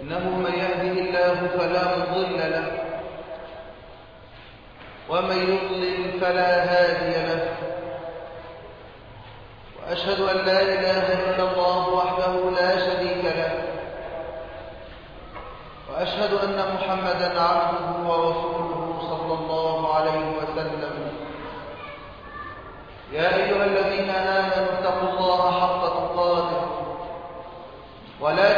إنه من يهده الله فلا مضل له ومن يضلل فلا هادي له. وأشهد أن لا إله إلا الله وحده لا شريك له وأشهد أن محمدا عبده ورسوله صلى الله عليه وسلم. يا أيها الذين آمنوا اتقوا الله حق تقاته ولا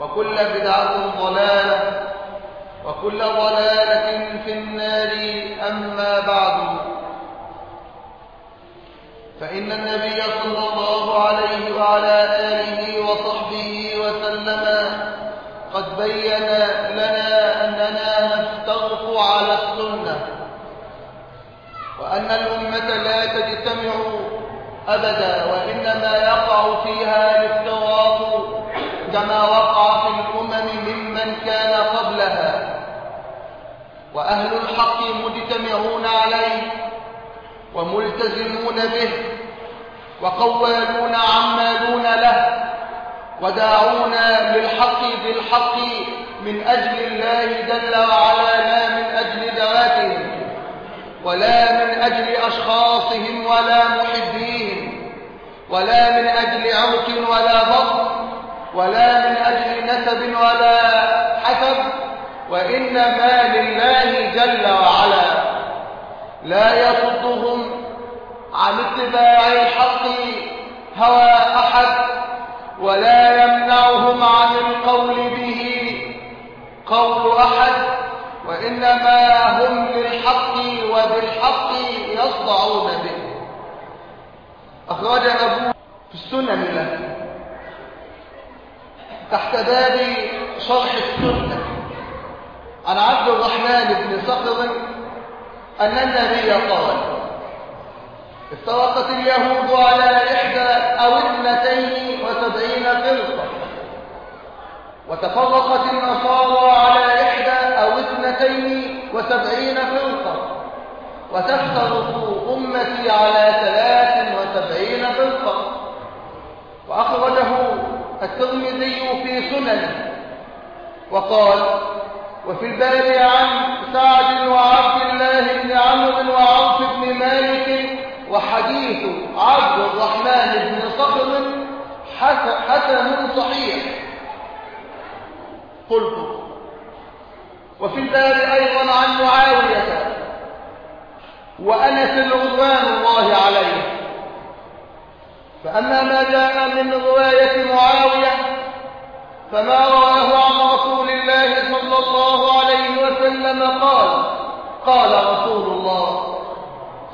وكل بدعة ضلالة وكل ضلالة في النار أما بعد. فإن النبي صلى الله عليه وعلى آله وصحبه وسلم قد بين لنا أننا نفترق على السنة وأن الأمة لا تجتمع أبدا وإنما يقع فيها الافتراق كما وقع في الأمم ممن كان قبلها وأهل الحق مجتمعون عليه وملتزمون به وقوالون عمالون له وداعون للحق بالحق من أجل الله جل وعلا لا من أجل ذواتهم ولا من أجل أشخاصهم ولا محبيهم ولا من أجل عرق ولا بطن ولا من أجل نسب ولا حسب وإنما لله جل وعلا. لا يصدهم عن اتباع الحق هوى أحد ولا يمنعهم عن القول به قول أحد وإنما هم للحق وبالحق يصدعون به. أخرج أبو في السنن له. تحت باب شرح السنة. عن عبد الرحمن بن صخر أن النبي قال افترقت اليهود على إحدى أو اثنتين وسبعين فرقة وتفرقت النصارى على إحدى أو اثنتين وسبعين فرقة وتفترق أمتي على ثلاث وسبعين فرقة. وأخرجه الترمذي في سننه وقال وفي الباب عن سعد وعبد الله بن عمرو وعوف بن مالك وحديث عبد الرحمن بن صخر حسن صحيح. قلت. وفي الباب أيضا عن معاوية وأنس رضوان الله عليه. فأما ما جاء من رواية معاوية فما رواه عن رسول الله صلى الله عليه وسلم قال قال رسول الله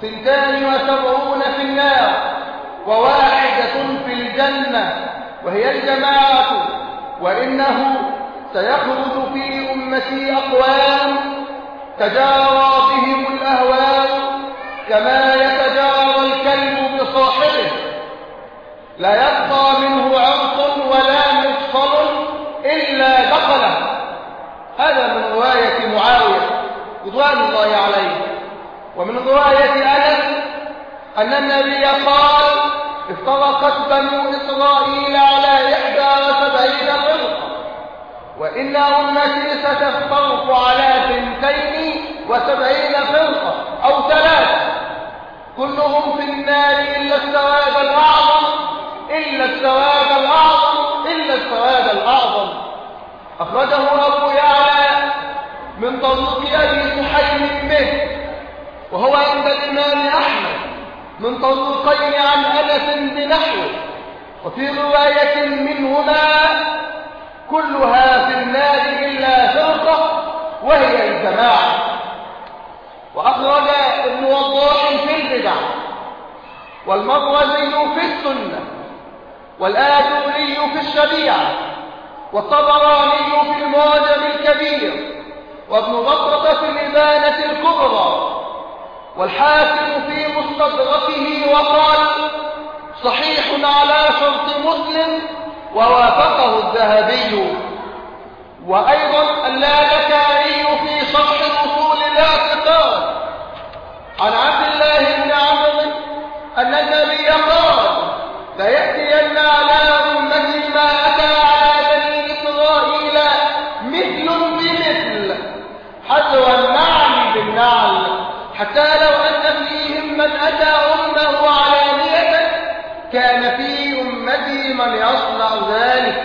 سنتان وسبعون في النار وواحدة في الجنة وهي الجماعة وإنه سيخرج في أمتي أقوام تجارى بهم الأهوال كما يتجارى الكلب بصاحبه. لا يبقى منه عرق ولا مفصل إلا دخله هذا من رواية معاوية رضوان الله عليه. ومن رواية أنس أن النبي قال افترقت بنو إسرائيل على إحدى وسبعين فرقة. وإن أمتي ستفترق على ثنتين وسبعين فرقة كلهم في النار إلا السواد الأعظم إلا السواد الأعظم إلا السواد الأعظم. أخرجه أبو يعلى من طريق أبي سحيم به وهو عند الإمام أحمد من طريقين عن أنس بنحوه وفي رواية منهما كلها في النار إلا فرقة وهي الجماعة. وأخرج ابن وضاح في البدع والمروزي في السنة والآدوري في الشريعة. والطبراني في المعجم الكبير وابن بطرة في الإبانة الكبرى والحاكم في مستدركه وقال صحيح على شرط مسلم ووافقه الذهبي. وأيضا اللالكائي في شرح الأصول الاعتقاد عن عبد الله بن عمرو أن النبي قال ليأتين على أمتي ما أتى على بني إسرائيل مثل بمثل حذو النعل بالنعل حتى لو أن فيهم من أتى أمه علانية كان في أمتي من يصنع ذلك.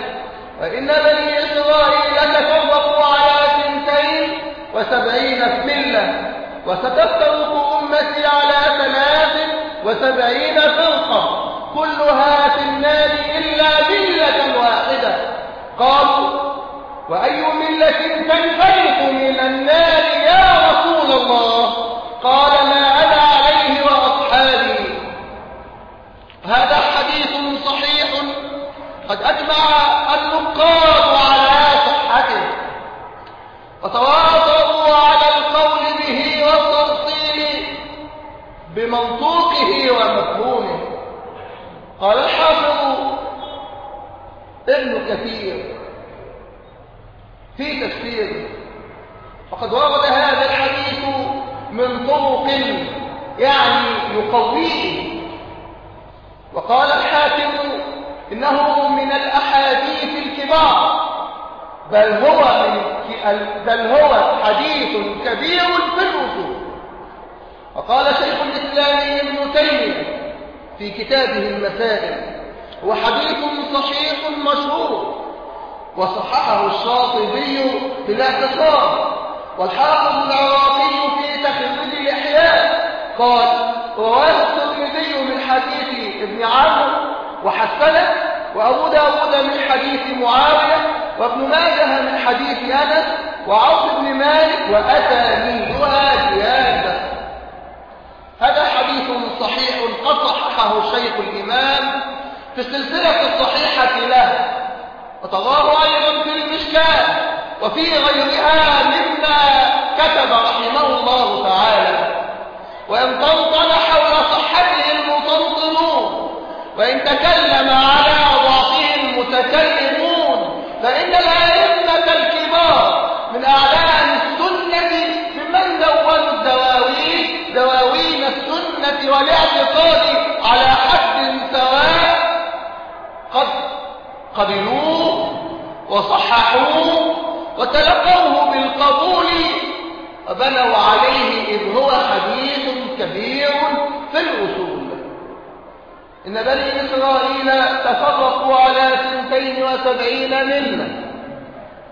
وإن بني إسرائيل تفرقوا على سنتين وسبعين ملة وستفترق أمتي على ثلاث وسبعين فرقة كلها في النار إلا ملة واحدة. قالوا وأي ملة تنفرق من النار يا رسول الله؟ قال ما أنا عليه وأصحابي. هذا حديث صحيح. قد أجمع النقاد على صحته. وتواصلوا على القول به والتفصيل بمنطوقه ومفهومه. قال الحافظ ابن كثير في تفسيره. وقد ورد هذا الحديث من طرق يعني يقويه. وقال الحاكم إنه من الأحاديث الكبار بل هو بل هو حديث كبير في الوصول وقال شيخ الإسلام ابن تيمية في كتابه المسائل هو حديث صحيح مشهور وصححه الشاطبي في الاعتصام والحافظ العراقي في قال رواه الترمذي من حديث ابن عمرو وحسنه وأبو داود من حديث معاوية وابن ماجه من حديث أنس وعوف بن مالك وأتانيها زيادة. هذا حديث صحيح قد صححه الشيخ الإمام في السلسلة الصحيحة له وتراه أيضا في المشكاة وفي غيرها مما كتب رحمه الله تعالى. وإن طنطن حول صحته المطنطنون وإن تكلم على ضعفه المتكلمون فإن الأئمة الكبار من أعلام السنة ممن دونوا الدواوين دواوين السنة والاعتقاد على حد سواء قد قبلوه وصححوه وتلقوه بالقبول وبنوا عليه إذ هو حديث كبير في الأصول. إن بني إسرائيل تفرقوا على سنتين وسبعين ملة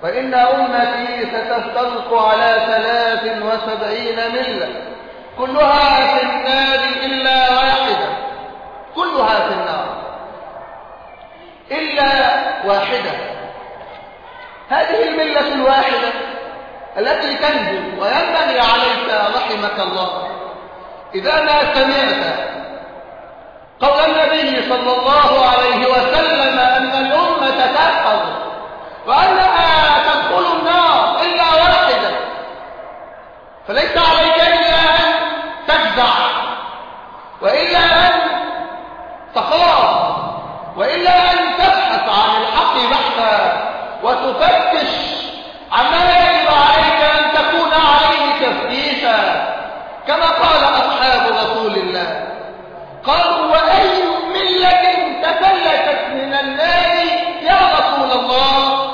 وإن أمتي ستفترق على ثلاث وسبعين ملة. كلها في النار إلا واحدة. كلها في النار. إلا واحدة. هذه الملة الواحدة التي تنزل وينبغي عليك رحمك الله. إذا ما سمعت قول النبي صلى الله عليه وسلم أن الأمة تأخذ وأنها تدخل النار إلا واحدة فليس عليك إلا أن تفزع وإلا أن تخاف وإلا أن تبحث عن الحق بحثا وتفتش عما كما قال أصحاب رسول الله. قالوا وأي ملة تفلتت من النار يا رسول الله؟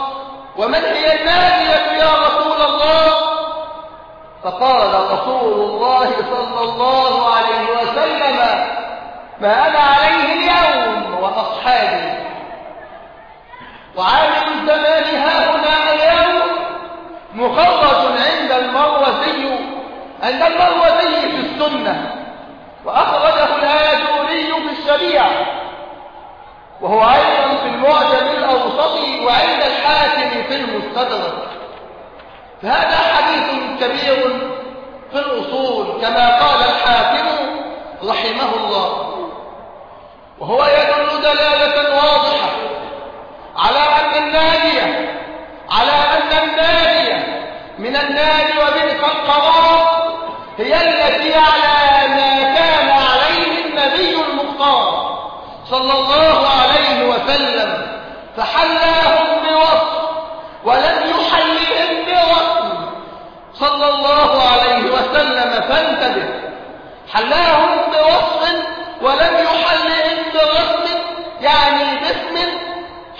ومن هي النارية يا رسول الله؟ فقال رسول الله صلى الله عليه وسلم ما أنا عليه اليوم وأصحابي. وعالم الزمان هاهنا اليوم مخرج عند المروزي عند المروزي في السنة وأخرجه الآجوري في الشريعة وهو أيضا في المعجم الأوسط وعند الحاكم في المستدرك. فهذا حديث كبير في الأصول كما قال الحاكم رحمه الله. وهو يدل دلالة واضحة على أن النادية على أن النادية من النادي وبئس القرار هي التي على ما كان عليه النبي المختار صلى الله عليه وسلم فحلاهم بوصف ولم يحلهم بوصف صلى الله عليه وسلم فانتبه حلاهم بوصف ولم يحلهم بوصف يعني باسم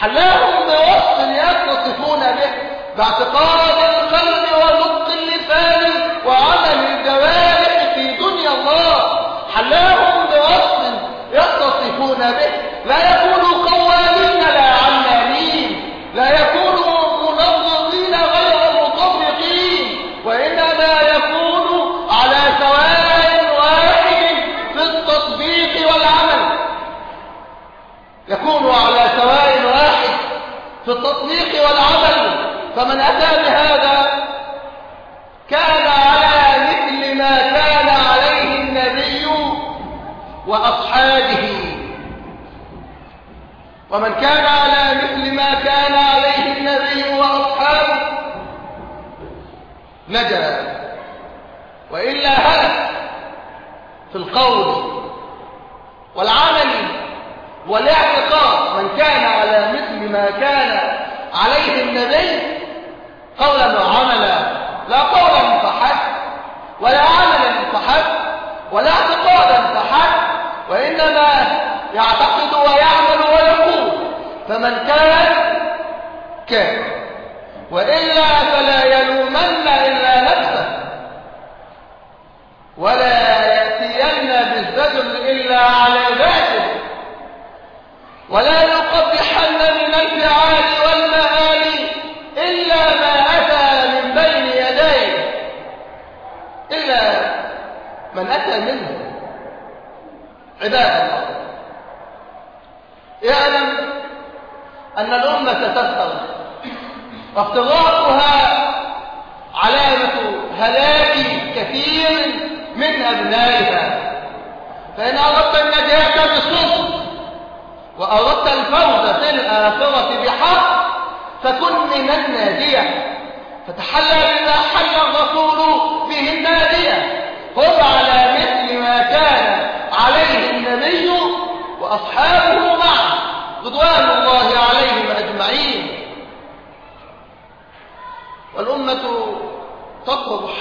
حلاهم بوصف يتصفون به باعتقاد القلب ونطق به لا يكونوا قوامين لا علانين لا يكونوا منظمين غير مطبقين وإنما يكونوا على سواء واحد في التطبيق والعمل يكونوا على سواء واحد في التطبيق والعمل فمن أتى بهذا كان على مثل ما كان عليه النبي وأصحابه ومن كان على مثل ما كان عليه النبي وأصحابه نجا وإلا هلك في القول والعمل والاعتقاد من كان على مثل ما كان عليه النبي قولا وعملا لا قولا فحسب ولا عملا فحسب ولا اعتقادا فحسب وإنما يعتقد ويعمل ويقول فمن كان كان وإلا فلا يلومن إلا نفسه ولا يأتين بالزجر إلا على ذاته ولا يقبحن من الفعال والمآل إلا ما أتى من بين يديه إلا من أتى منه عباد الله يعلم أن الأمة تسهر وافتراقها علامة هلاك كثير من أبنائها. فإن أردت النجاة بصدق وأردت الفوز في الآخرة بحق فكن من النادية فتحلى بما حل الرسول به النادية هم على مثل ما كان عليه النبي وأصحابه معه. رضوان الله عليهم أجمعين. والأمة تطرح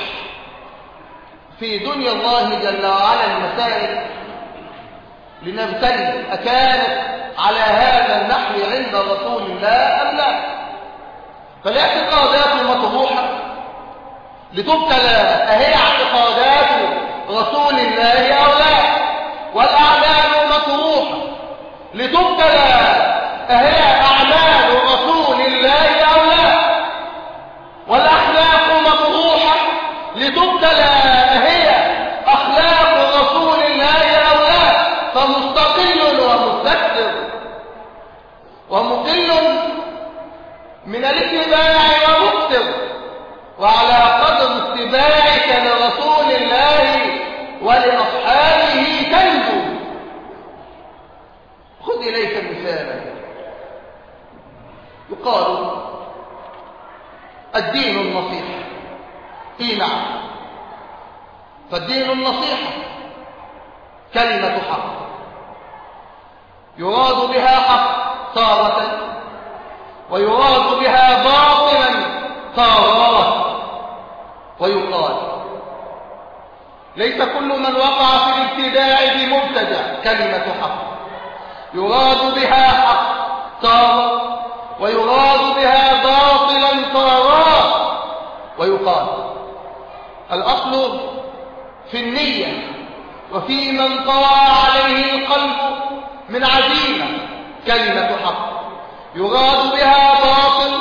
في دنيا الله جل وعلا المسائل لنبتلي أكانت على هذا النحو عند رسول الله أم لا؟ فالاعتقادات مطروحة لتبتلى أهي اعتقادات رسول الله أو لا؟ والأعمال مطروحة لتبتلى أهي أعمال رسول الله أو لا والأخلاق مطروحة لتبتلى أهي أخلاق رسول الله أو لا فمستقل ومستكبر ومقل من الاتباع ومكتب. وعلى قدر اتباعك لرسول الله ولأصحابه تنجو. خذ إليك مثالا يقال الدين النصيحة اي نعم فالدين النصيحة كلمة حق. يراد بها حق تارة ويراد بها باطلا تارات ويقال ليس كل من وقع في الابتداع بمبتدع كلمة حق. يراد بها حق تارة ويراد بها باطلا تارات ويقال الأصل في النية وفي من طوى عليه القلب من عزيمة كلمة حق. يغاد بها باطل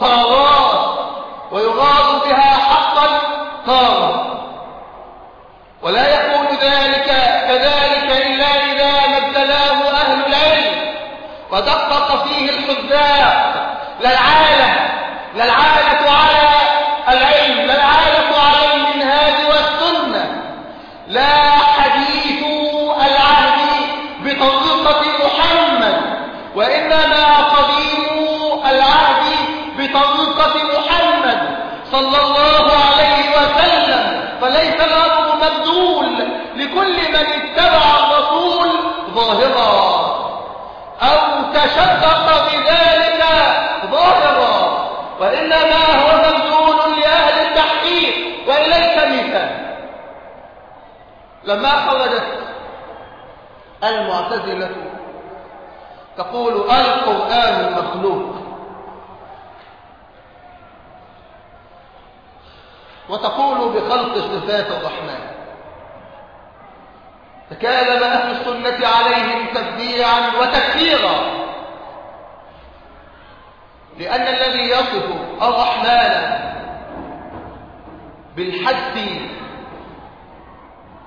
طاغات ويغاد بها حقا طاغا ولا يكون ذلك كذلك إلا إذا ما ابتلاه أهل العلم ودقق فيه الحذاق لا العالم لا العالة على العلم لا العالة على المنهاج والسنة. لا حديث العهد بطريقة محمد وإنما قديم العهد بطريقة محمد صلى الله عليه وسلم. فليس الأمر مبذول لكل من اتبع الرسول ظاهرا أو تشدق بذلك ظاهرا. وإنما هو مبذول لأهل التحقيق وإليك مثال. لما خرجت المعتزلة تقول القرآن مخلوق. وتقول بخلق صفات الرحمن. تكالب أهل السنة عليهم تبديعا وتكفيرا. لأن الذي يصف الرحمن بالحد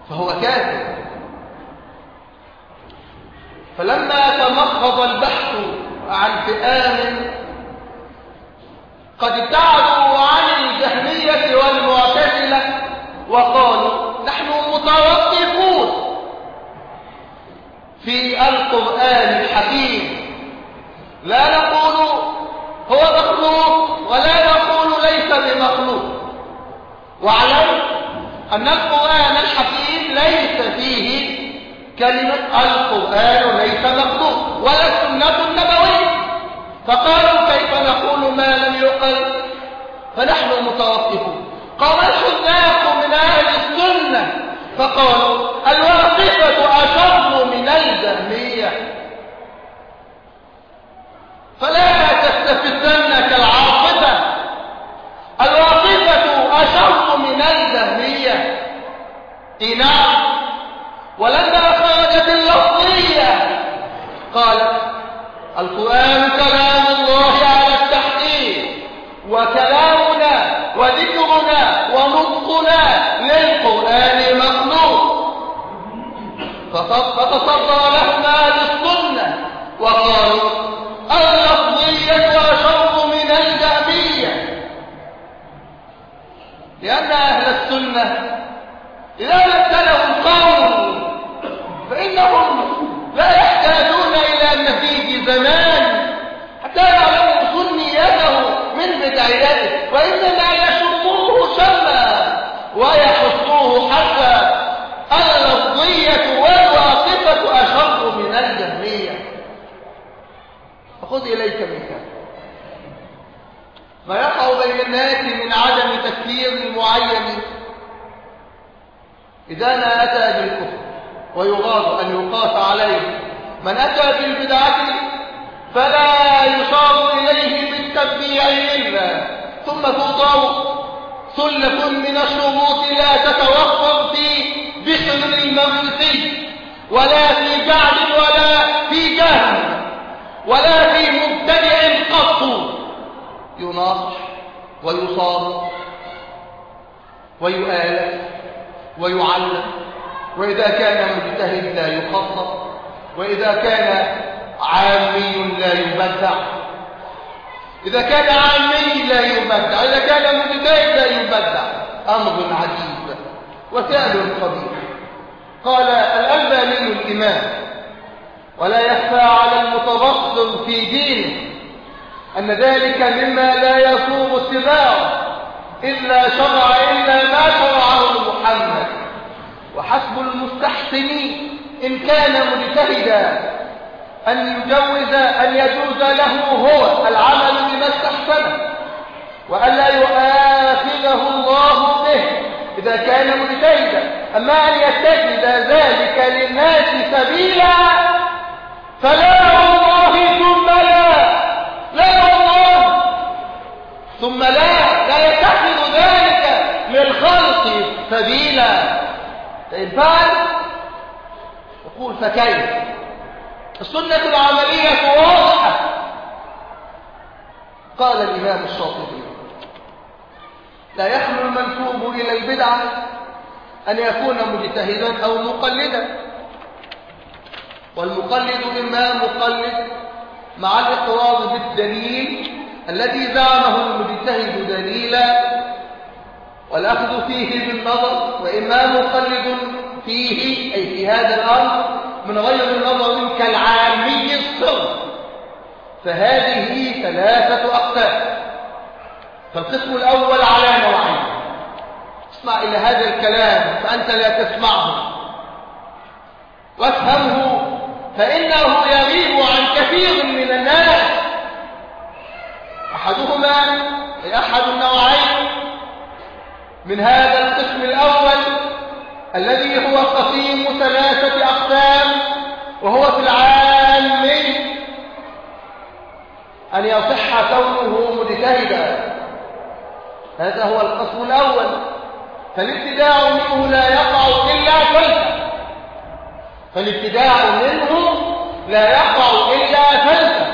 فهو كافر. فلما تمخض البحث عن فئام قد ابتعدوا عن الجهمية والمعتزلة وقالوا نحن متوقفون في القرآن الحكيم. لا نقول هو مخلوق ولا نقول ليس بمخلوق. واعلم أن القرآن الحكيم ليس فيه كلمة القرآن ليس مخلوق ولا السنة النبوية فقالوا كيف نقول ما لم يقل؟ فنحن متوقفون. قال الحذاق من أهل السنة فقالوا الواقفة أشر من الجهمية. فلا تستفزنك العاصفة الواقفة أشر من الجهمية إناء ولما خرجت اللفظية. قالت القرآن كلام الله على التحقيق. وكلامنا وذكرنا ونطقنا للقرآن مخلوق فتصدر لهم أهل السنة وقالوا اللفظية أشر من الجهمية لأن أهل السنة إذا ابتلوا القول فإنهم لا يحتاجون إلى نتيج زمان حتى يعلموا سنيته من بدايته وإنما يشموه شما ويحصوه حتى اللفظية والواقفة أشر من الجهمية فخذ إليك مثال ما يقع بين الناس من عدم تكفير معين إذا ما أتى بالكفر ويغاض أن يقاس عليه من أتى بالبدعة فلا يشار إليه بالتبديع إلا ثم توضع سلة من الشروط لا تتوفر في بشر المرسي ولا في جعل ولا في جهل ولا في مبتدع قط يناصح ويصاب ويؤالف ويعلم وإذا كان مجتهد لا يخصص وإذا كان عامي لا يبدع إذا كان عامي لا يبدع إذا كان مجتهد لا يبدع أمر عجيب وسائل قبيح قال الألباني الإمام ولا يخفى على المتبصر في دينه أن ذلك مما لا يصوم اتباعه إلا شرع إلا ما شرعه محمد. وحسب المستحسن إن كان مجتهدا أن يجوز أن يجوز له هو العمل بما استحسنه وألا يؤاخذه الله به إذا كان مجتهدا. أما أن يتخذ ذلك للناس سبيلا فلا والله ثم لا لا والله ثم لا لا يتخذ ذلك للخلق سبيلا. فإن فعل يقول فكيف؟ السنة العملية واضحة. قال الإمام الشاطبي لا يخلو المنسوب إلى البدعة أن يكون مجتهدا أو مقلدا. والمقلد إما مقلد مع الإقرار بالدليل الذي زعمه المجتهد دليلا والأخذ فيه بالنظر وإما مقلد فيه أي في هذا الأمر من غير نظر كالعامي الصرف فهذه ثلاثة أقسام. فالقسم الأول على نوعين اسمع إلى هذا الكلام فأنت لا تسمعه. وافهمه فإنه يغيب عن كثير من الناس. أحدهما أحد النوعين من هذا القسم الأول الذي هو قسيم ثلاثة أقسام وهو في العام أن يصح كونه مجتهدا. هذا هو القسم الأول. فالابتداع منه لا يقع إلا فلسا فالابتداع منه لا يقع إلا فلسا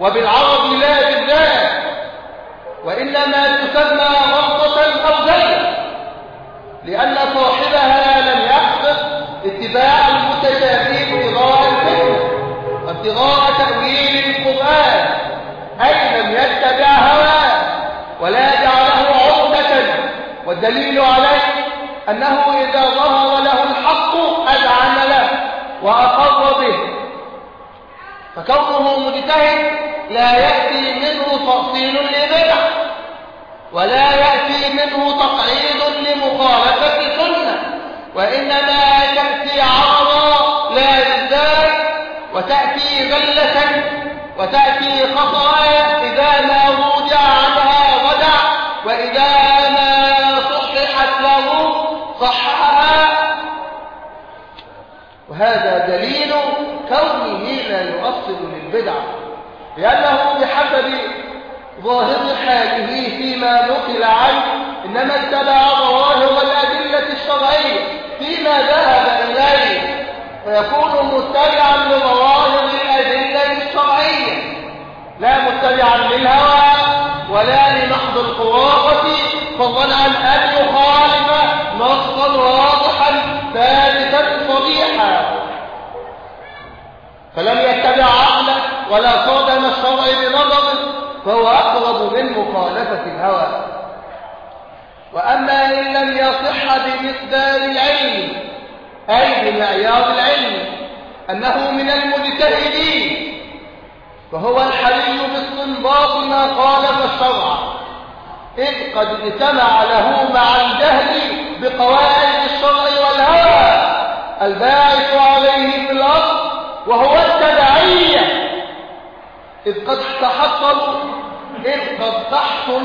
بالذات وإنما تسمى ربطة أو زلة لأن صاحبها لم يقصد اتباع المتشابه ابتغاء الفتنة وابتغاء تأويل القرآن أي لم يتبع هواه ولا جعله عقدة والدليل عليه أنه إذا ظهر له الحق أذعن له وأقر به. فكونه مجتهد لا يأتي منه تأصيل لبدع ولا يأتي منه تقعيد لمخالفة سنة وإنما تأتي عرضا لا للذات وتأتي ذلة وتأتي خطايا إذا ما وضع عنها ودع وإذا ما صححت له صححها. وهذا دليل كونه لا يؤصل للبدع. لأنه بحسب ظاهر حاله فيما نقل عنه إنما اتبع ظواهر الأدلة الشرعية فيما ذهب إليه فيكون متبعا لظواهر الأدلة الشرعية لا متبعا للهوى ولا لمحض الخرافة فضلا أن يخالف نصا واضحا ثابتا صريحا. فلم يتبع ولا صادم الشرع بنظر فهو أقرب من مخالفة الهوى. وأما إن لم يصح بمقدار العلم أي بمعيار العلم أنه من المجتهدين فهو الحري باستنباط ما خالف الشرع. إذ قد اجتمع له مع الجهل بقواعد الشرع والهوى الباعث عليه في الأرض وهو إذ قد تحصل إذ قد تحصل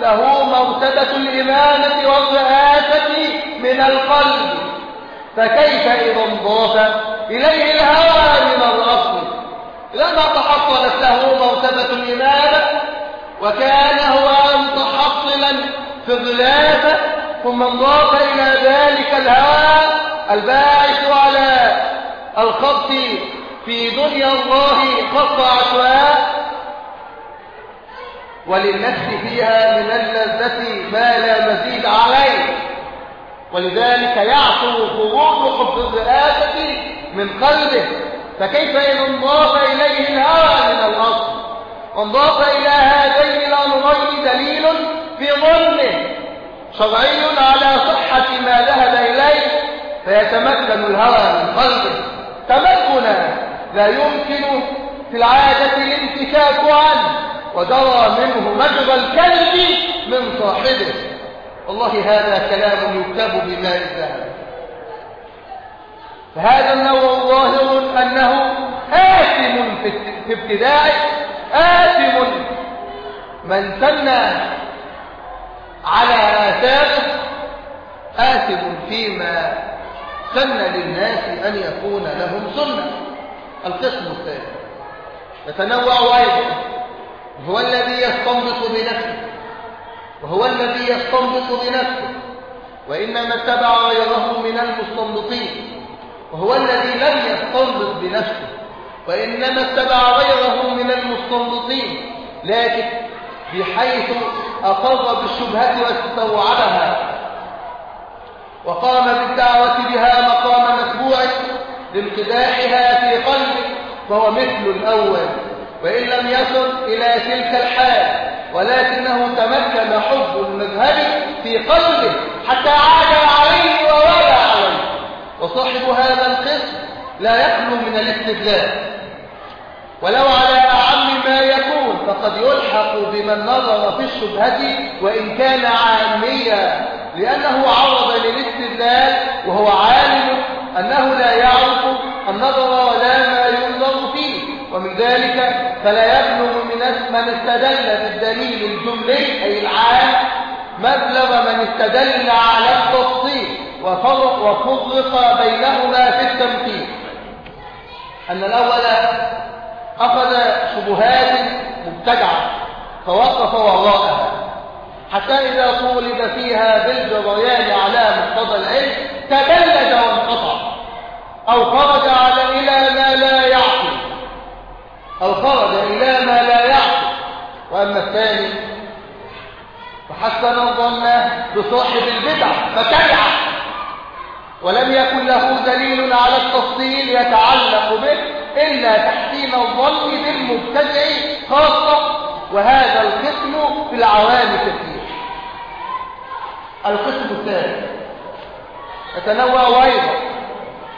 له مرتبة الإمامة والرئاسة من القلب. فكيف إذا انضاف إليه الهوى من الأصل؟ لما تحصلت له مرتبة الإمامة وكان هو متحصلا في الخلافة ثم انضاف إلى ذلك الهوى الباعث على الخط في دنيا الله عشواء وللنفس فيها من اللذة ما لا مزيد عليه. ولذلك يعصر خروج حب الرئاسة من قلبه. فكيف إن انضاف إليه الهوى من الأصل وانضاف إلى هذين الأمرين دليل في ظنه. شرعي على صحة ما ذهب إليه فيتمكن الهوى من قلبه. تمكنا. لا يمكن في العادة الانتكاك عنه وجرى منه مجرى الكلب من صاحبه. والله هذا كلام يكتب بماء الذهب فهذا النوع ظاهر أنه آثم في ابتدائه آثم من سن على آثامه آثم فيما سن للناس أن يكون لهم سنة. القسم الثاني. يتنوع أيضا هو الذي يستنبط بنفسه. وهو الذي يستنبط بنفسه. وإنما اتبع غيره من المستنبطين. وهو الذي لم يستنبط بنفسه. وإنما اتبع غيره من المستنبطين. لكن بحيث أقر بالشبهة واستوعبها. وقام بالدعوة بها مقام متبوع لانقداحها في قلبه. فهو مثل الأول وإن لم يصل إلى تلك الحال ولكنه تمكن حب المذهب في قلبه حتى عاد عليه وولى عليه. وصاحب هذا القسم لا يخلو من الاستدلال. ولو على أعم ما يكون فقد يلحق بمن نظر في الشبهة وإن كان عاميا لأنه عرض للاستدلال وهو عالم أنه لا يعرف النظر ولا ما ومن ذلك فلا يبلغ من من استدل بالدليل الجملي أي العام مبلغ من استدل على التفصيل وفرق بينهما في التمثيل. أن الأول أخذ شبهات مبتدعة فوقف وراءها. حتى إذا طولب فيها بالجريان على مقتضى العلم تبلد وانقطع أو خرج على إلى ما لا أو خرج إلى ما لا يعقل وأما الثاني فحسن الظن بصاحب البدع فتبعه ولم يكن له دليل على التفصيل يتعلق به إلا تحسين الظن بالمبتدع خاصة وهذا القسم في العوام كثير. القسم الثاني يتنوع أيضا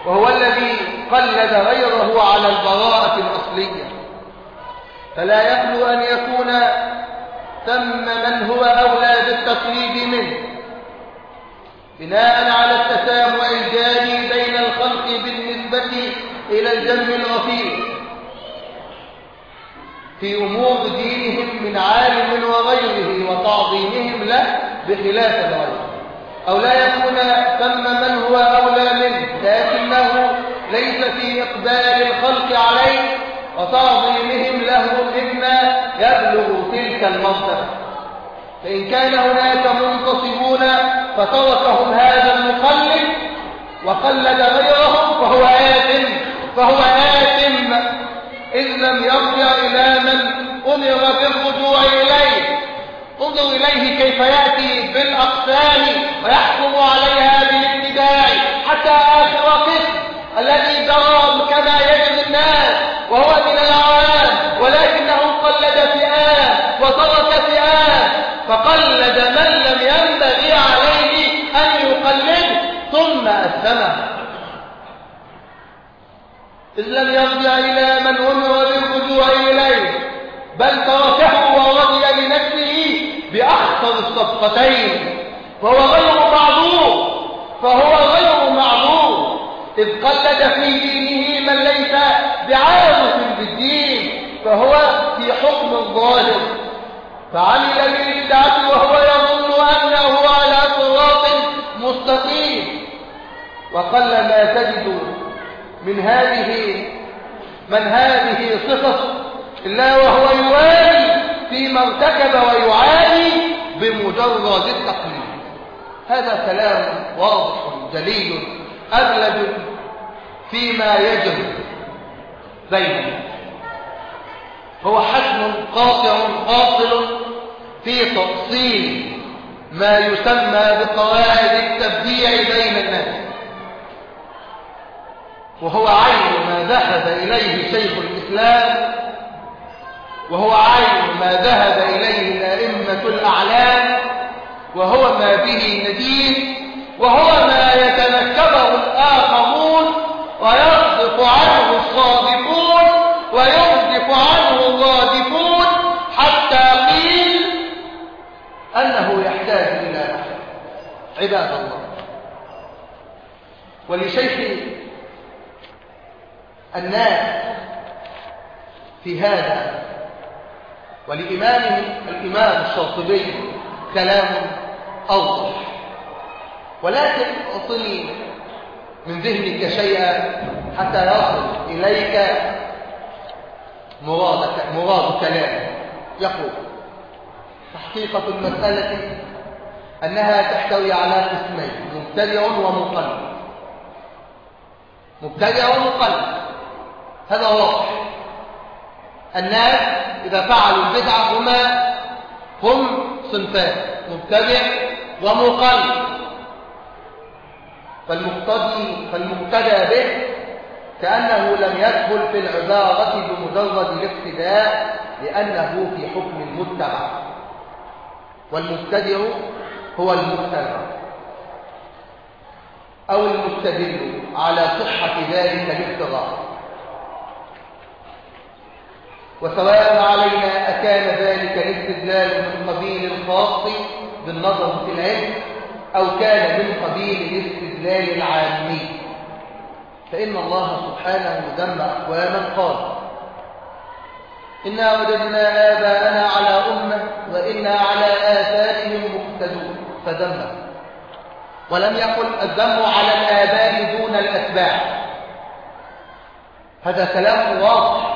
وهو الذي قلد غيره على البراءة الأصلية. فلا يخلو أن يكون ثم من هو أولى بالتقليد منه. بناء على التسامع الجاري بين الخلق بالنسبة إلى الجنب الغفير في أمور دينهم من عالم وغيره وتعظيمهم له بخلاف الغير. أو لا يكون ثم من هو أولى منه لكنه ليس في إقبال الخلق عليه وتعظيمهم له مما يبلغ تلك المنطقة فإن كان هناك منتصبون فتركهم هذا المقلد وقلد غيرهم فهو آثم فهو آثم. إذ لم يرجع إلى من أمر بالرجوع إليه. انظر إليه كيف يأتي بالأقسام ويحكم عليها بالابتداع حتى آخر قسم الذي جرى كما يجري الناس وهو من ولكنه قلد فئات وترك فئات فقلد من لم ينبغي عليه أن يقلده ثم أسلمه إذ لم يرجع إلى من أمر بالرجوع إليه بل تركه ورضي لنفسه بأخطر الصفقتين وهو غير معذور فهو غير معذور. إذ قلد في دينه من ليس بعارف بالدين. فهو في حكم الظاهر فعمل بالبدعة وهو يظن أنه على صراط مستقيم. وقل ما تجد من هذه من هذه صفة إلا وهو يوالي فيما ارتكب ويعاني بمجرد التقليد. هذا كلام واضح جليل أبلج فيما يجب بيننا. هو حجم قاطع قاصر في تأصيل ما يسمى بقواعد التبديع بين الناس. وهو عين ما ذهب إليه شيخ الإسلام وهو عين ما ذهب إليه الأئمة الأعلام وهو ما به ندين وهو ما يتنكبه الآخرون ويصدف عباد الله. ولشيخ الناس في هذا ولإمامه الإمام الشاطبي كلام أوضح. ولكن أعطني من ذهنك شيئا حتى يصل إليك مراد مراد كلامه يقول تحقيقة المسألة أنها تحتوي على قسمين مبتدع ومقلد مبتدع ومقلد هذا واضح. الناس إذا فعلوا البدعة هما هم صنفان مبتدع ومقلد فالمقتدي فالمقتدى به كأنه لم يدخل في العبارة بمجرد الاقتداء لأنه في حكم المتبع. والمبتدع هو المتبع أو المستدل على صحة ذلك الاقتضاء وسواء علينا أكان ذلك الاستدلال من قبيل الخاص بالنظر في العلم أو كان من قبيل الاستدلال العامي. فإن الله سبحانه ذم أقواما قال إنا وجدنا آباءنا على أمة وإنا على آثارهم مقتدون. فذمهم ولم يقل الذم على الآباء دون الأتباع. هذا كلام واضح.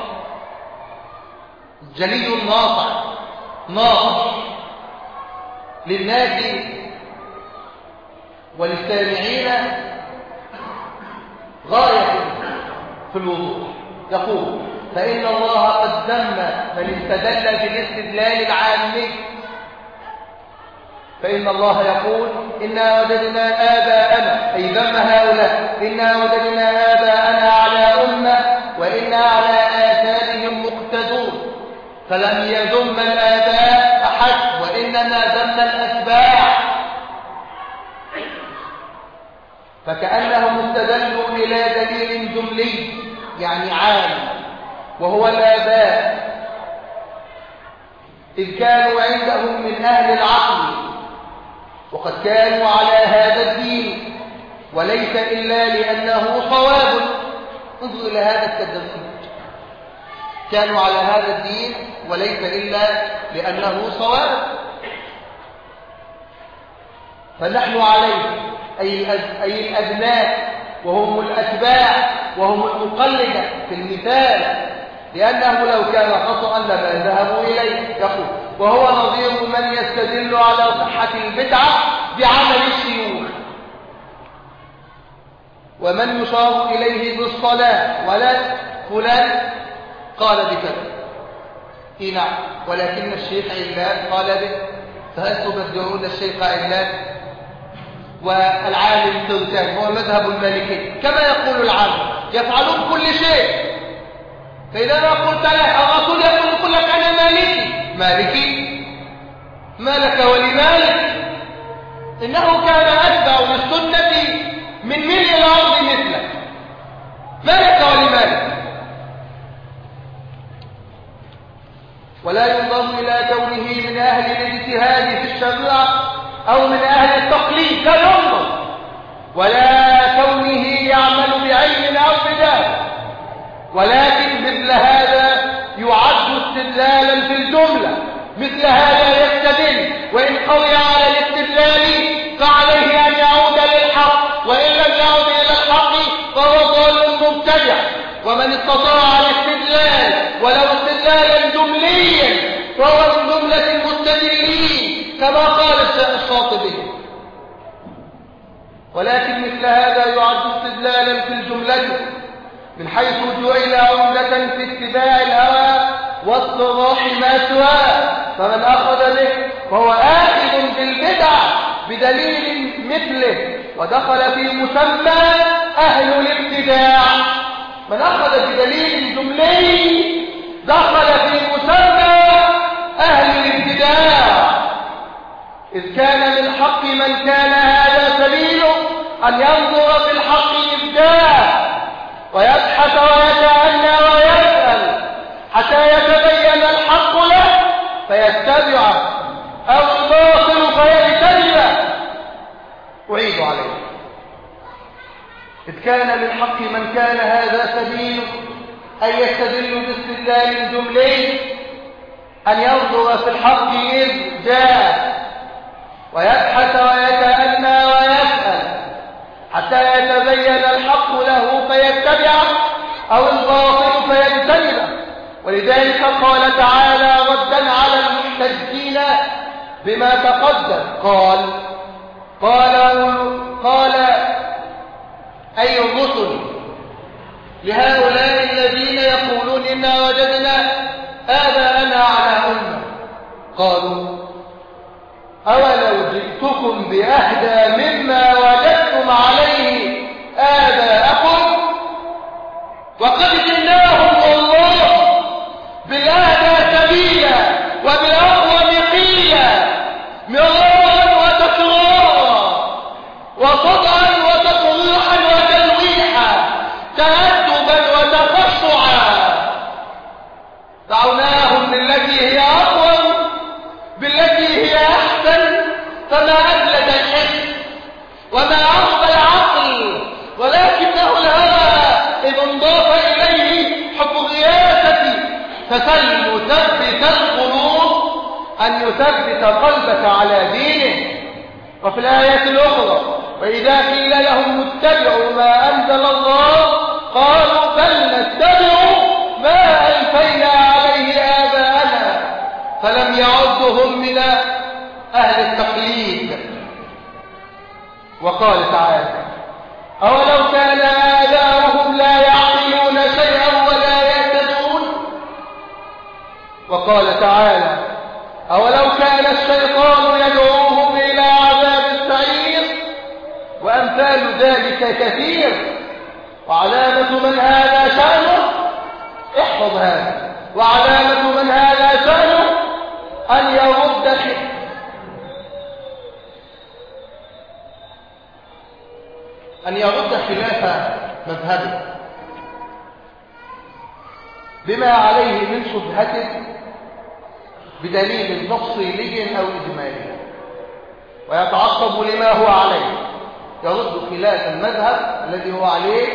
جلي ناصع ناصع للناس وللسامعين غاية في الوضوح يقول فإن الله قد ذم من استدل بالاستدلال العامي فإن الله يقول إنا وجدنا آباءنا أي ذم هؤلاء إنا وجدنا آباءنا على أمة وإنا على آثارهم مقتدون. فلم يذم الآباء أحد وإنما ذم الأتباع. فكأنهم استدلوا إلى دليل جملي يعني عام وهو الآباء إذ كانوا عندهم من أهل العقل وقد كانوا على هذا الدين وليس إلا لأنه صواب. انظر إلى هذا التدلل كانوا على هذا الدين وليس إلا لأنه صواب. فنحن عليه أي الأبناء وهم الأتباع وهم المقلدة في المثال. لأنه لو كان خطأ لما ذهبوا إليه. يقول وهو نظير من يستدل على صحة البدعة بعمل الشيوخ. ومن يشار إليه بالصلاة ولا فلان قال بكذا. إيه نعم ولكن الشيخ علان قال به فهل تبدعون الشيخ علان؟ والعالم تركان هو مذهب المالكي كما يقول العالم يفعلون كل شيء. فإذا ما قلت له الرسول يقول لك أنا مالكي. مالكي؟ ما لك ولمالك؟ إنه كان أتبع للسنة من ملء الأرض مثلك. ما لك ولمالك؟ ولا ينظر إلى كونه من أهل الاجتهاد في الشريعة أو من أهل التقليد لا ينظر ولا كونه ولكن مثل هذا يعد استدلالا في الجملة. مثل هذا يستدل وإن قوي على الاستدلال فعليه أن يعود للحق وإن لم يعود إلى الحق فهو ضال مبتدع. ومن استطاع الاستدلال ولو استدلالا جمليا فهو من جملة المستدلين كما قال الشاطبي. ولكن مثل هذا يعد استدلالا في الجملة. من حيث جعل عمدة في اتباع الهوى واصطلاح ما سواه فمن أخذ به فهو آخذ بالبدع بدليل مثله ودخل في مسمى أهل الابتداع. من أخذ بدليل جملي دخل في مسمى أهل الابتداع. إذ كان من حق من كان هذا سبيله أن ينظر في الحق إبداع. ويبحث ويتأنى ويسأل. حتى يتبين الحق له فيتبعه أو الباطل فيجتنبه. أعيد عليه. إذ كان للحق من كان هذا سبيله أن يستدل باستدلال جملي أن ينظر في الحق إذ جاء. ويبحث ويتأنى حتى يتبين الحق له فيتبعه أو الباطل فيجتنبه ولذلك قال تعالى ردا على المحتجين بما تقدم قال قال قال أي الرسل لهؤلاء الذين يقولون إنا وجدنا آباءنا على أمة قالوا أولو جئتكم بأهدى مما وجدتم عليه آباءكم وقد جئناهم وفي الآية الأخرى. وإذا قيل لهم اتبعوا ما أنزل الله قالوا بل نتبع ما ألفينا عليه آباءنا فلم يعدهم من أهل التقليد. وقال تعالى أولو كان آباؤهم لا يعقلون شيئا ولا يهتدون؟ وقال تعالى أولو كان الشيطان ذلك كثير. وعلامة من هذا شأنه احفظ هذا. وعلامة من هذا شأنه أن يرد أن يرد خلاف مذهبه. بما عليه من شبهة بدليل تفصيلي أو إجمالي ويتعصب لما هو عليه. يرد خلاف المذهب الذي هو عليه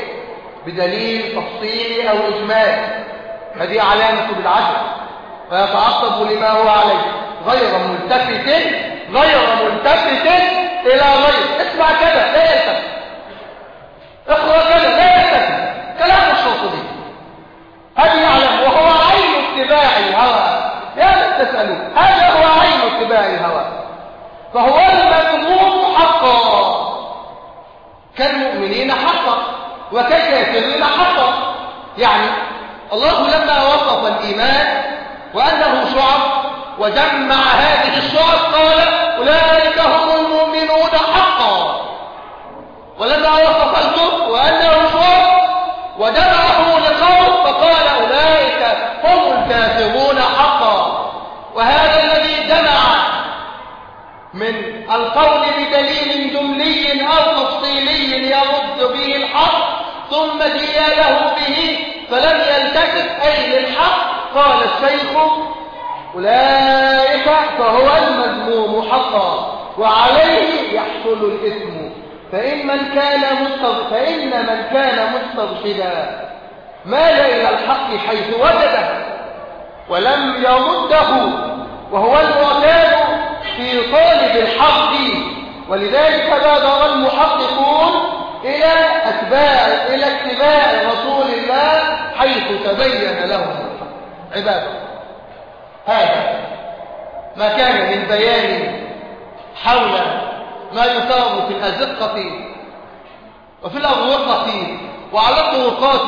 بدليل تفصيلي أو إجمالي. هذه علامة بالعجل ويتعصب لما هو عليه. غير ملتفت غير ملتفت إلى غير. اسمع كذا لا يلتفت. اقرأ كذا لا يلتفت. كلام الشاطبي هل يعلم وهو عين اتباع الهوى. يا من تسألوا هذا هو عين اتباع الهوى. فهو المذموم حقا كالمؤمنين حقا وكالكافرين حقا. يعني الله لما وصف الإيمان وأنه شعب وجمع هذه الشعب قال أولئك هم المؤمنون حقا. ولما وصف الكفر وأنه شعب وجمعه لقوم فقال أولئك هم الكافرون حقا. وهذا الذي جمع من القول بدليل جملي ثم جيء له به فلم يلتفت أي للحق قال الشيخ أولئك فهو المذموم حقا وعليه يحصل الإثم فإن من كان. فإن من كان مسترشدا مال إلى الحق حيث وجده ولم يرده وهو المعتاد في طالب الحق ولذلك بادر المحققون إلى أتباع إلى اتباع رسول الله حيث تبين لهم الحق. عباده هذا ما كان من بيان حول ما يثار في الأزقة وفي الأغوطة وعلى الطرقات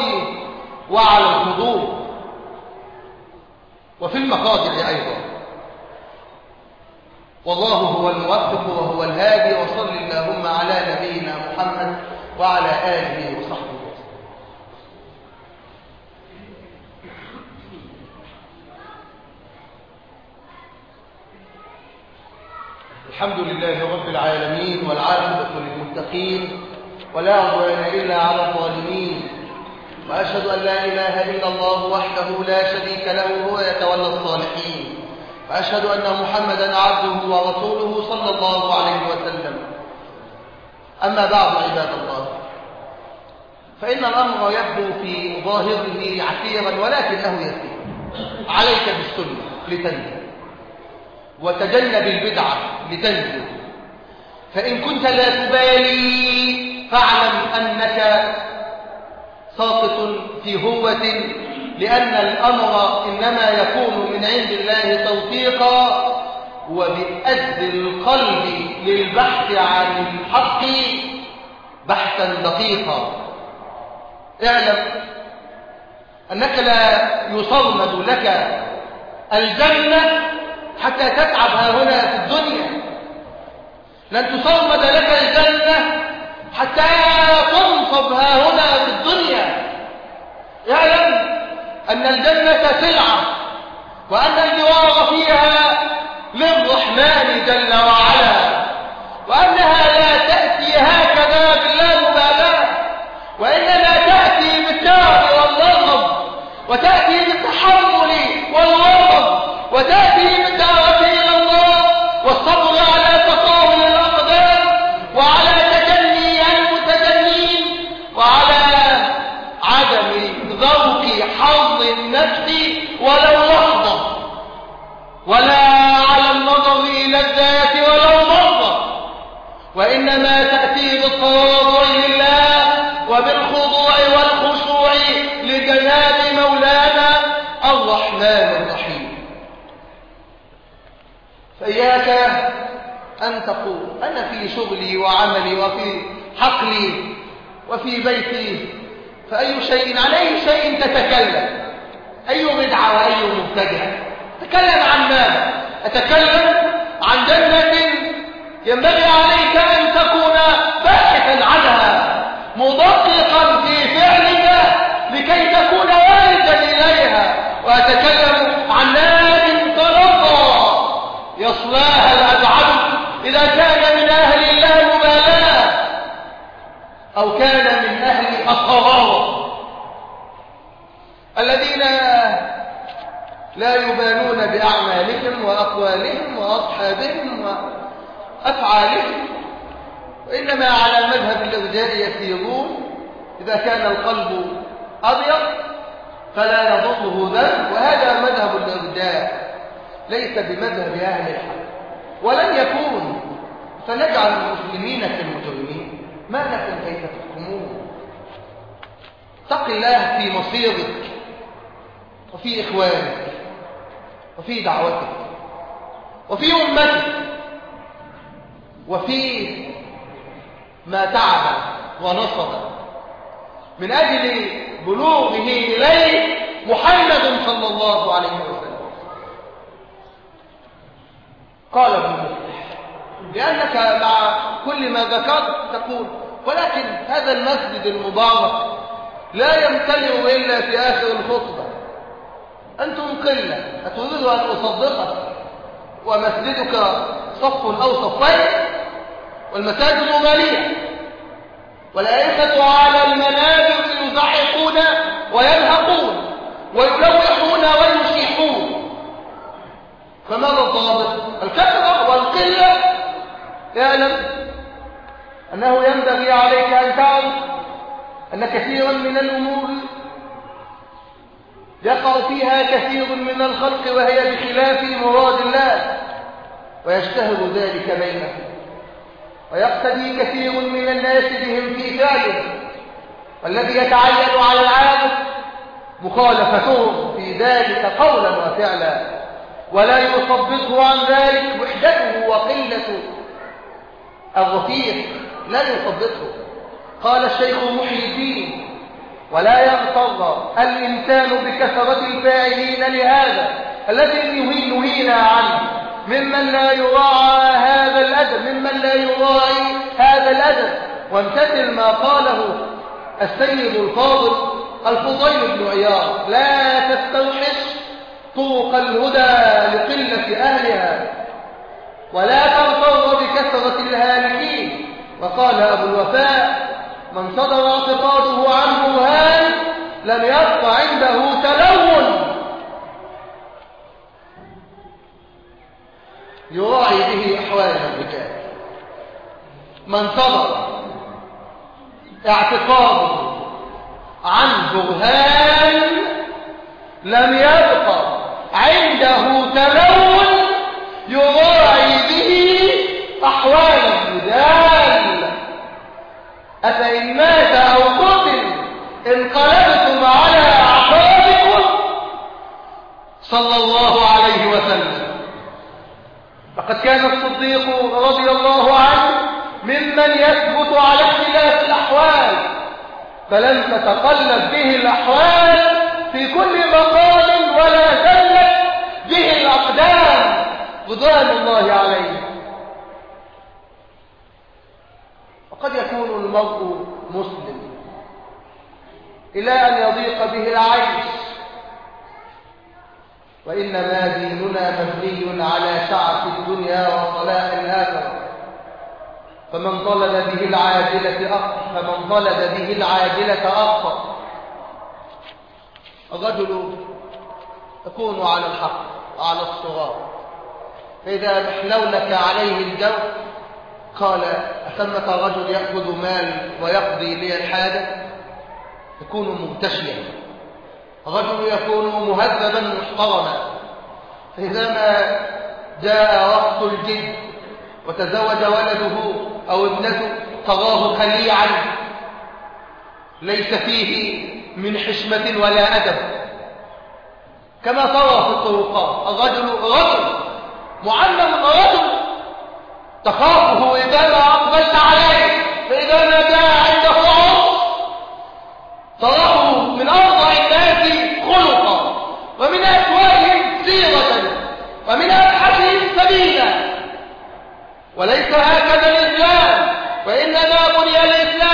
وعلى الحضور وفي المقاطع أيضا. والله هو الموفق وهو الهادي وصل اللهم على نبينا محمد وعلى آله وصحبه. الحمد لله رب العالمين والعاقبة للمتقين ولا عدوان إلا على الظالمين. وأشهد أن لا إله إلا الله وحده لا شريك له هو يتولى الصالحين. وأشهد أن محمدا عبده ورسوله صلى الله عليه وسلم. أما بعد عباد الله. فإن الأمر يبدو في ظاهره عسيرا ولكنه يسير. عليك بالسنة لتنجو وتجنب البدعة لتنجو فإن كنت لا تبالي فاعلم أنك ساقط في هوة لأن الأمر إنما يكون من عند الله توفيقا وبأذ القلب للبحث عن الحق بحثا دقيقا. اعلم أنك لا يصمد لك الجنة حتى تتعب هنا في الدنيا. لن تصمد لك الجنة حتى تنصب ها هنا في الدنيا. اعلم أن الجنة سلعة وأن الجوار فيها للرحمن جل وعلا وأنها لا تأتي هكذا بالله مبالاة وإنما تأتي بالدار واللغب وتأتي تقول أنا في شغلي وعملي وفي حقلي وفي بيتي فأي شيء عن أي شيء تتكلم. أي بدعة وأي مبتدع. تكلم عن ماذا؟ أتكلم عن جنة ينبغي عليك أن تكون باحثا عنها مدققا في فعلك لكي تكون واردا إليها وأتكلم إذا كان من أهل الله مبالاة أو كان من أهل الطغاوة الذين لا يبالون بأعمالهم وأقوالهم وأصحابهم وأفعالهم وإنما على مذهب الإرجاء يسيرون إذا كان القلب أبيض فلا يضره ذنب وهذا مذهب الإرجاء ليس بمذهب أهل الحق ولن يكون فنجعل المسلمين كالمجرمين ما لكم كيف تحكمون؟ اتق الله في مصيرك وفي إخوانك وفي دعوتك وفي أمتك وفي ما تعب ونصب. من أجل بلوغه إليه محمد صلى الله عليه وسلم. قال ابن مفلح لأنك مع كل ما ذكرت تقول ولكن هذا المسجد المبارك لا يمتلئ إلا في آخر الخطبة. أنتم قلة أتريد أن أصدقك ومسجدك صف أو صفين والمساجد مالية والأئمة على المنابر يزعقون وينهقون ويلوحون ويشيحون فماذا الضابط؟ الكثرة والقلة اعلم أنه ينبغي عليك أن تعرف أن كثيرا من الأمور يقع فيها كثير من الخلق وهي بخلاف مراد الله ويشتهر ذلك بينهم ويقتدي كثير من الناس بهم في فعله والذي يتعين على العابد مخالفتهم في ذلك قولا وفعلا ولا يصبته عن ذلك وحدته وقلة الرفيق لا يصبته قال الشيخ محي الدين ولا يغتر الإنسان بكثرة الفاعلين لهذا الذي نهينا عنه. ممن لا يراعى هذا الأدب ممن لا يراعي هذا الأدب. وامتثل ما قاله السيد الفاضل الفضيل بن عياض لا تستوحش طرق الهدى لقلة أهلها. ولا تغتر بكثرة الهالكين. وقال أبو الوفاء من صدر اعتقاده عن برهان لم يبق عنده تلون. يراعي به أحوال الرجال. من صدر اعتقاده عن برهان لم يبق عنده تلون. يراعي به أحوال الرجال أفإن مات أو قتل انقلبتم على أعقابكم صلى الله عليه وسلم. وقد كان الصديق رضي الله عنه ممن يثبت على اختلاف الأحوال فلن تتقلب به الأحوال في كل مقام ولا زلت به الأقدام رضوان الله عليه. وقد يكون المرء مسلم إلى أن يضيق به العيش وإنما ديننا مبني على شعف الدنيا وصلاح الآخرة. فمن طلب به العاجلة أخطأ فمن طلب به العاجلة أخطأ. الرجل يكون على الحق وعلى الصغار فإذا محلولك عليه الجو قال أثمة رجل يأخذ مال ويقضي لي الحاجة يكون مغتشيا رجل يكون مهذبا محترما. فإذا ما جاء وقت الجد وتزوج ولده أو ابنته تراه خليعا. ليس فيه من حشمة ولا أدب. كما ترى في الطرقات. الرجل رجل معلم رجل. تخافه إذا ما أقبلت عليه فإذا ما جاء عنده عرض تراه من أرضع الناس خلقا ومن أسوائهم سيرة ومن أبحثهم سبيلا. وليس هكذا الإسلام وإنما بني الإسلام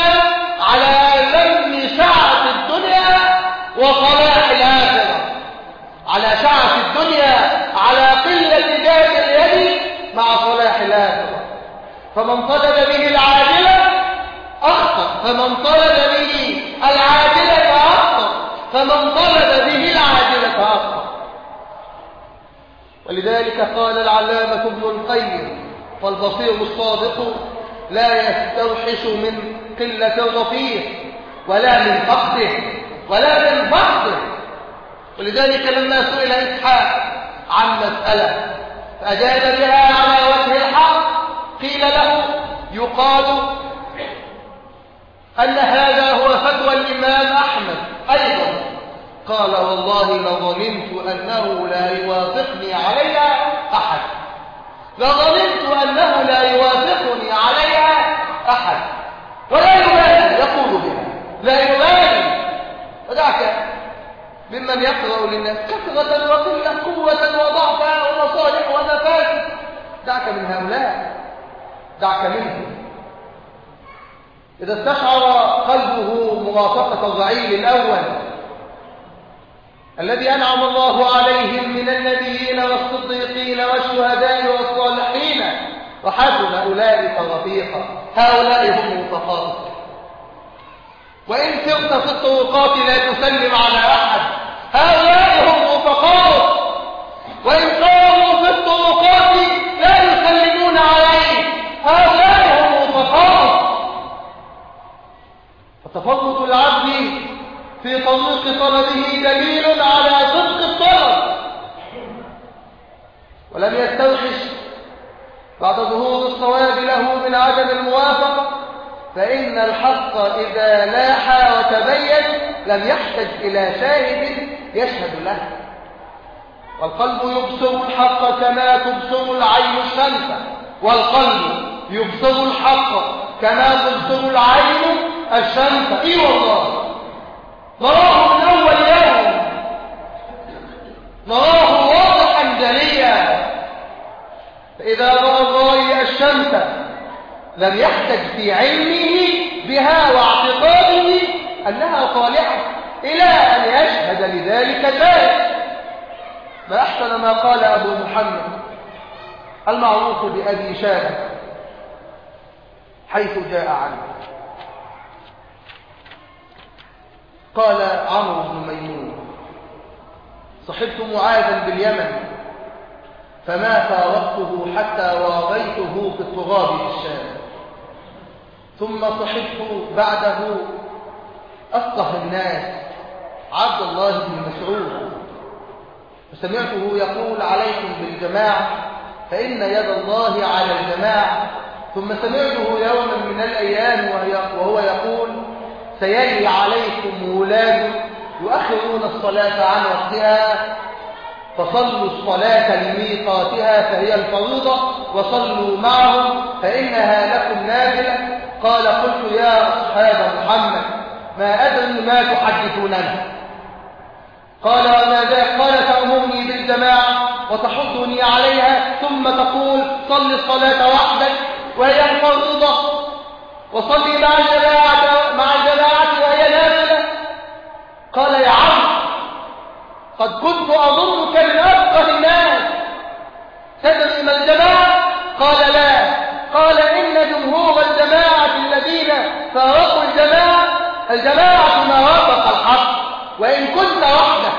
فمن طلب به العاجلة أخطأ. فمن طلب به العاجلة أخطأ. فمن طلب به العاجلة أخطأ. ولذلك قال العلامة ابن القيم فالبصير الصادق لا يستوحش من قلة الرفيق ولا من فقده ولا من فقده ولذلك لما سئل إسحاق عن مسألة فأجاب بها على قيل له يقال أن هذا هو فتوى الإمام أحمد أيضا. قال والله لظننت أنه لا يوافقني عليها أحد. لظننت أنه لا يوافقني عليها أحد. ولا يبالي يقول بها. لا يبالي. ودعك ممن يقرأ للناس كثرة وقلة قوة وضعفا ومصالح ومفاسد. دعك من هؤلاء. دعك منهم إذا استشعر قلبه مرافقة الرعيل الأول الذي أنعم الله عليهم من النبيين والصديقين والشهداء والصالحين وحسن أولئك رفيقا هؤلاء هم الفقراء وإن سرت في الطرقات لا تسلم على أحد. هؤلاء هم الفقراء وإن قاموا في الطرقات لا يسلمون عليه هؤلاء هم الفقراء فتفضل العبد في طريق طلبه دليل على صدق الطلب. ولم يستوحش بعد ظهور الصواب له من عدم الموافقة فإن الحق إذا لاح وتبين لم يحتج إلى شاهد يشهد له. والقلب يبصر الحق كما تبصر العين الشمس والقلب يبصر الحق كما تبصر العين الشمس. إي والله. نراه من أول يوم. نراه واضحا جليا. فإذا رأى الراي الشمس لم يحتج في علمه بها واعتقاده أنها طالعه إلى أن يشهد لذلك شاهد ما أحسن ما قال أبو محمد المعروف بأبي شاه حيث جاء عنه. قال عمرو بن ميمون. صحبت معاذا باليمن فما فارقته حتى واغيته في التراب في الشام. ثم صحبت بعده أفقه الناس عبد الله بن مسعود. فسمعته يقول عليكم بالجماعة فإن يد الله على الجماعة ثم سمعته يوما من الأيام وهو يقول سيلي عليكم ولاد يؤخرون الصلاة عن وقتها فصلوا الصلاة لميقاتها فهي الفريضة وصلوا معهم فإنها لكم نافلة. قال قلت يا أصحاب محمد ما أدري ما تحدثوننا قال وما ذاك؟ قال تأمرني بالجماعة وتحضني عليها ثم تقول صل الصلاة وحدك وهي الفريضة وصلي مع الجماعة مع الجماعة قال يا عم قد كنت أظنك من أفقه الناس. تدري ما الجماعة؟ قال لا. قال إن جمهور الجماعة الذين فارقوا الجماعة الجماعة ما وافق الحق وإن كنت وحدك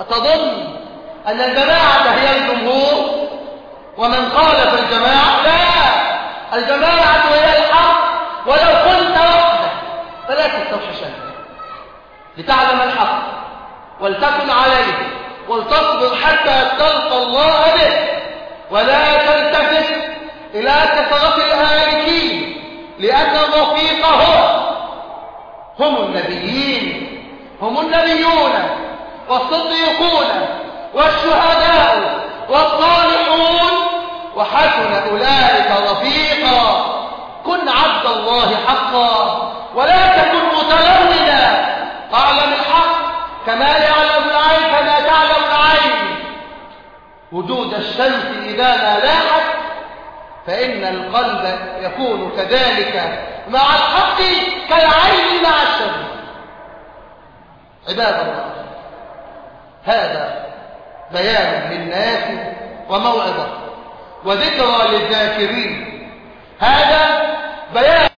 أتظن أن الجماعة هي الجمهور. ومن خالف الجماعة لا. الجماعة هي الحق ولو كنت وحدك فلا تستوحشن لتعلم الحق ولتكن عليه ولتصبر حتى تلقى الله به. ولا تلتفت إلى كثرة الهالكين لأن الرفيق هو هم النبيين هم النبيون والصديقون والشهداء والصالحون. وحسن أولئك رفيقا. كن عبد الله حقا ولا تكن الحق كما يعلم العين كما تعلم العين. وجود الشمس إذا ما لاحت فإن القلب يكون كذلك مع الحق كالعين مع الشمس. عباد الله هذا بيان للناس وموعظة وذكرى للذاكرين. هذا بيان